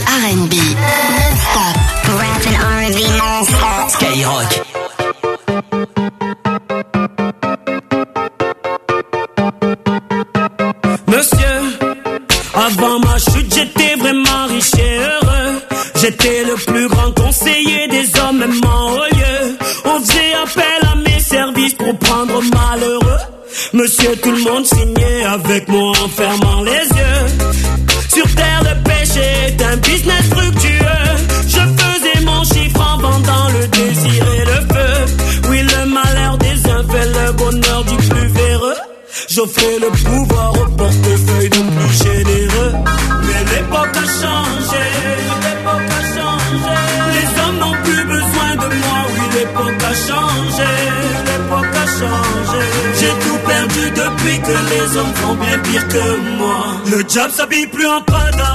RB. Skyrock. Monsieur, avant ma chute, j'étais vraiment riche et heureux. J'étais le plus grand conseiller des hommes, même en haut. On faisait appel à mes services pour prendre malheureux. Monsieur, tout le monde signait avec moi en fermant les yeux. J'offrais le pouvoir au portefeuille de plus généreux. Mais l'époque a changé, l'époque a changé. Les hommes n'ont plus besoin de moi, oui, l'époque a changé, l'époque a changé. J'ai tout perdu depuis que les hommes font bien pire que moi. Le diable s'habille plus en Prada.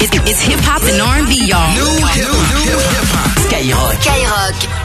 It's, it's hip hop and R&B, y'all. New new, new hip hop. Skyrock. Skyrock.